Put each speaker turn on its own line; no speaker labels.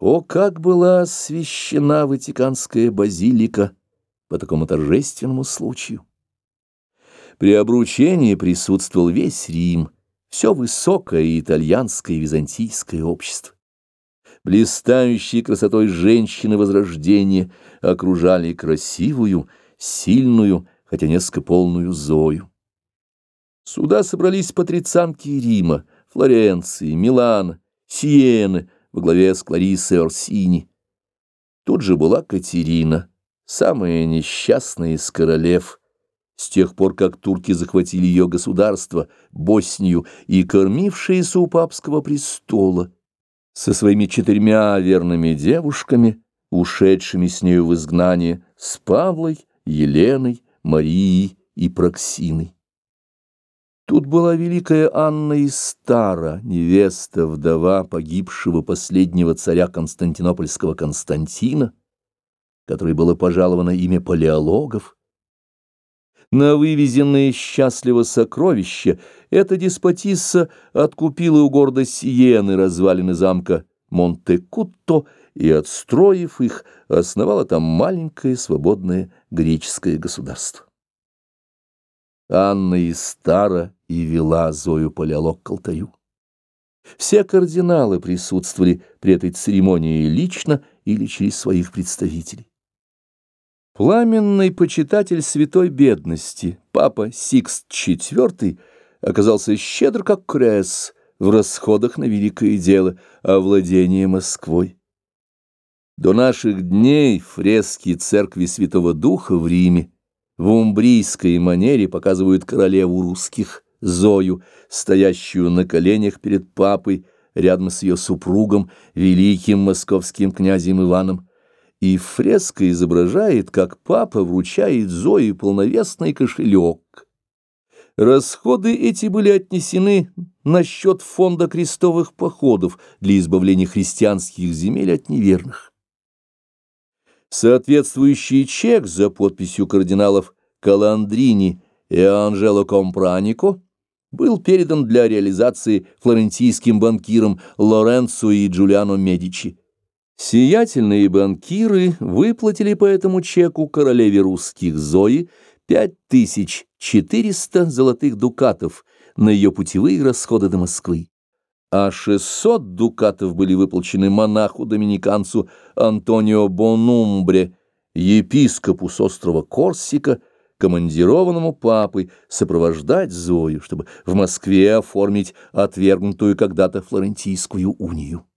О, как была освящена Ватиканская базилика по такому торжественному случаю! При обручении присутствовал весь Рим, все высокое итальянское и византийское общество. Блистающие красотой женщины Возрождения окружали красивую, сильную, хотя несколько полную Зою. Сюда собрались патрицианки Рима, Флоренции, Милана, Сиены, во главе с Клариссой Орсини. Тут же была Катерина, самая несчастная из королев, с тех пор, как турки захватили ее государство, Боснию, и кормившаяся у папского престола, со своими четырьмя верными девушками, ушедшими с нею в изгнание, с Павлой, Еленой, Марией и Проксиной. Тут была великая Анна из Стара, невеста, вдова погибшего последнего царя Константинопольского Константина, которой было пожаловано имя палеологов. На вывезенное счастливо сокровище эта деспотисса откупила у города Сиены развалины замка Монте-Кутто и, отстроив их, основала там маленькое свободное греческое государство. Анна из Стара и вела Зою Палеолог к алтарю. Все кардиналы присутствовали при этой церемонии лично или через своих представителей. Пламенный почитатель святой бедности, папа Сикст IV, оказался щедр как крес в расходах на великое дело овладения Москвой. До наших дней фрески церкви Святого Духа в Риме в умбрийской манере показывают королеву русских, Зою, стоящую на коленях перед папой, рядом с ее супругом, великим московским князем Иваном. И фреска изображает, как папа вручает Зое полновесный кошелек. Расходы эти были отнесены на счет фонда крестовых походов для избавления христианских земель от неверных. Соответствующий чек за подписью кардиналов Каландрини и Анжело Компранико был передан для реализации флорентийским банкирам Лоренцо и Джулиано Медичи. Сиятельные банкиры выплатили по этому чеку королеве русских Зои 5400 золотых дукатов на ее путевые расходы до Москвы а 600 дукатов были выплачены монаху-доминиканцу Антонио Бонумбре, епископу с острова Корсика, командированному папой сопровождать Зою, чтобы в Москве оформить отвергнутую когда-то Флорентийскую унию.